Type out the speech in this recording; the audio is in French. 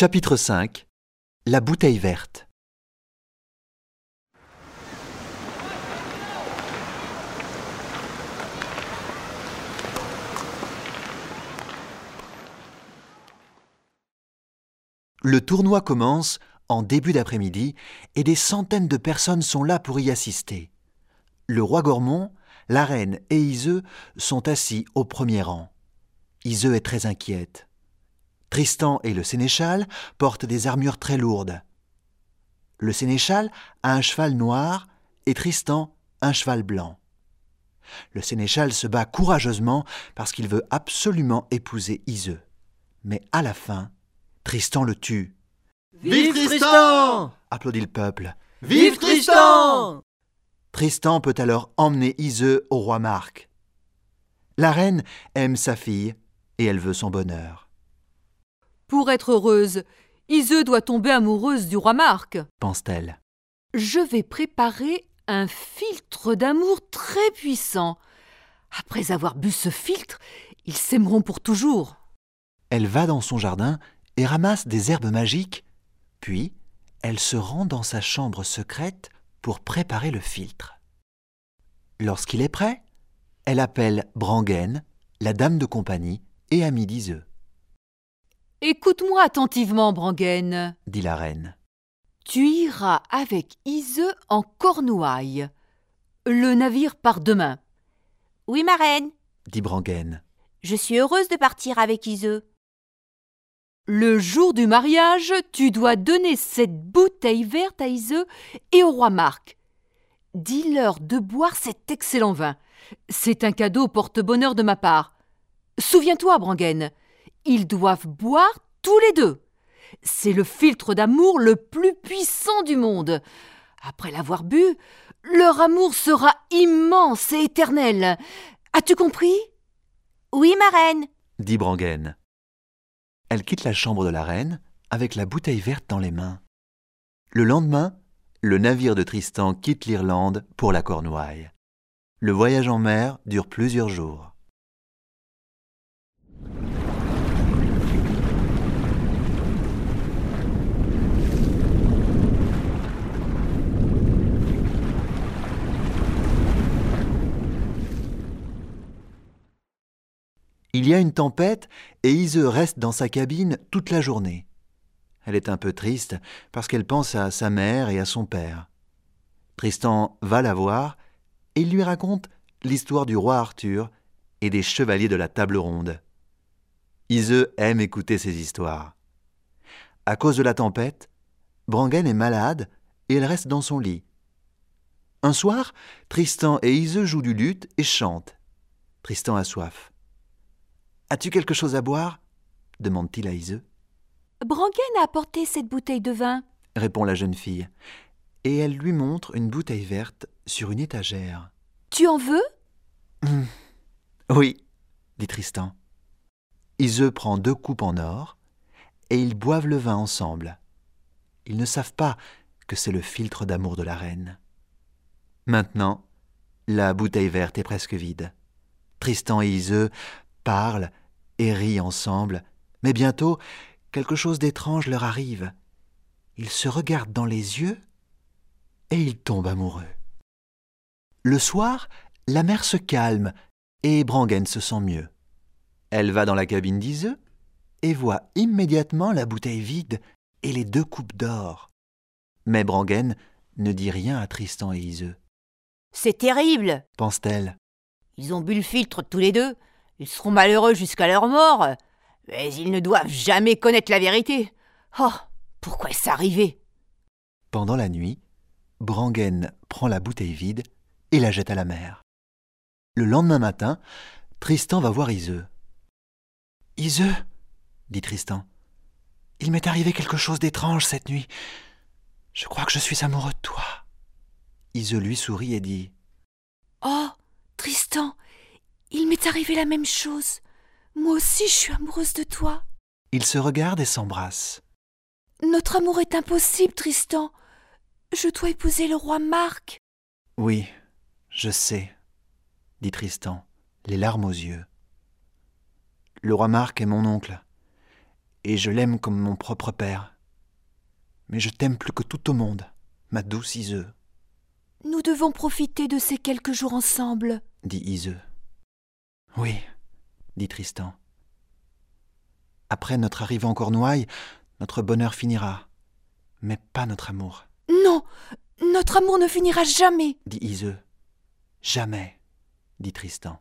Chapitre 5 La bouteille verte Le tournoi commence en début d'après-midi et des centaines de personnes sont là pour y assister. Le roi Gormont, la reine et Iseux sont assis au premier rang. Iseux est très inquiète. Tristan et le sénéchal portent des armures très lourdes. Le sénéchal a un cheval noir et Tristan un cheval blanc. Le sénéchal se bat courageusement parce qu'il veut absolument épouser Iseux. Mais à la fin, Tristan le tue. Vive Tristan applaudit le peuple. Vive Tristan Tristan peut alors emmener Iseux au roi Marc. La reine aime sa fille et elle veut son bonheur, Pour être heureuse, Iseux doit tomber amoureuse du roi Marc. pense-t-elle. Je vais préparer un filtre d'amour très puissant. Après avoir bu ce filtre, ils s'aimeront pour toujours. Elle va dans son jardin et ramasse des herbes magiques, puis elle se rend dans sa chambre secrète pour préparer le filtre. Lorsqu'il est prêt, elle appelle Brangaine, la dame de compagnie et amie d'Iseux, Écoute-moi attentivement, Brangaine. dit la reine. Tu iras avec Iseux en Cornouailles. Le navire part demain. Oui, ma reine, dit Brangaine. je suis heureuse de partir avec Iseux. Le jour du mariage, tu dois donner cette bouteille verte à Iseux et au roi Marc. Dis-leur de boire cet excellent vin. C'est un cadeau porte-bonheur de ma part. Souviens-toi, Brangaine, ils doivent boire tous les deux. C'est le filtre d'amour le plus puissant du monde. Après l'avoir bu, leur amour sera immense et éternel. As-tu compris? Oui, ma reine, dit Brangaine. Elle quitte la chambre de la reine avec la bouteille verte dans les mains. Le lendemain, le navire de Tristan quitte l'Irlande pour la Cornouaille. Le voyage en mer dure plusieurs jours. Il y a une tempête et Iseux reste dans sa cabine toute la journée. Elle est un peu triste parce qu'elle pense à sa mère et à son père. Tristan va la voir et il lui raconte l'histoire du roi Arthur et des chevaliers de la table ronde. Iseux aime écouter ces histoires. À cause de la tempête, Brangaine est malade et elle reste dans son lit. Un soir, Tristan et Iseux jouent du luth et chantent. Tristan a soif. As-tu quelque chose à boire? demande-t-il à Iseux. Brangaine a apporté cette bouteille de vin. répond la jeune fille. Et elle lui montre une bouteille verte sur une étagère. Tu en veux? Oui, dit Tristan. Iseux prend deux coupes en or et ils boivent le vin ensemble. Ils ne savent pas que c'est le filtre d'amour de la reine. Maintenant, la bouteille verte est presque vide. Tristan et Iseux parlent et rient ensemble, mais bientôt quelque chose d'étrange leur arrive. Ils se regardent dans les yeux et ils tombent amoureux. Le soir, la mer se calme et Brangaine se sent mieux. Elle va dans la cabine d'Iseux et voit immédiatement la bouteille vide et les deux coupes d'or. Mais Brangaine ne dit rien à Tristan et Iseux, C'est terrible. pense-t-elle. Ils ont bu le filtre tous les deux. Ils seront malheureux jusqu'à leur mort. Mais ils ne doivent jamais connaître la vérité. Oh, pourquoi est-ce arrivé? Pendant la nuit, Brangaine prend la bouteille vide et la jette à la mer. Le lendemain matin, Tristan va voir Iseux. Iseux, dit Tristan, il m'est arrivé quelque chose d'étrange cette nuit. Je crois que je suis amoureux de toi. Iseux lui sourit et dit il m'est arrivé la même chose. Moi aussi, je suis amoureuse de toi. Ils se regardent et s'embrassent. Notre amour est impossible, Tristan. Je dois épouser le roi Marc. Oui, je sais, dit Tristan, les larmes aux yeux. Le roi Marc est mon oncle, et je l'aime comme mon propre père. Mais je t'aime plus que tout au monde, ma douce Iseux, Nous devons profiter de ces quelques jours ensemble. dit Iseux. Oui, dit Tristan. Après notre arrivée en Cornouailles, notre bonheur finira, mais pas notre amour, Non, notre amour ne finira jamais. dit Iseux. Jamais, dit Tristan.